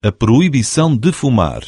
a proibição de fumar.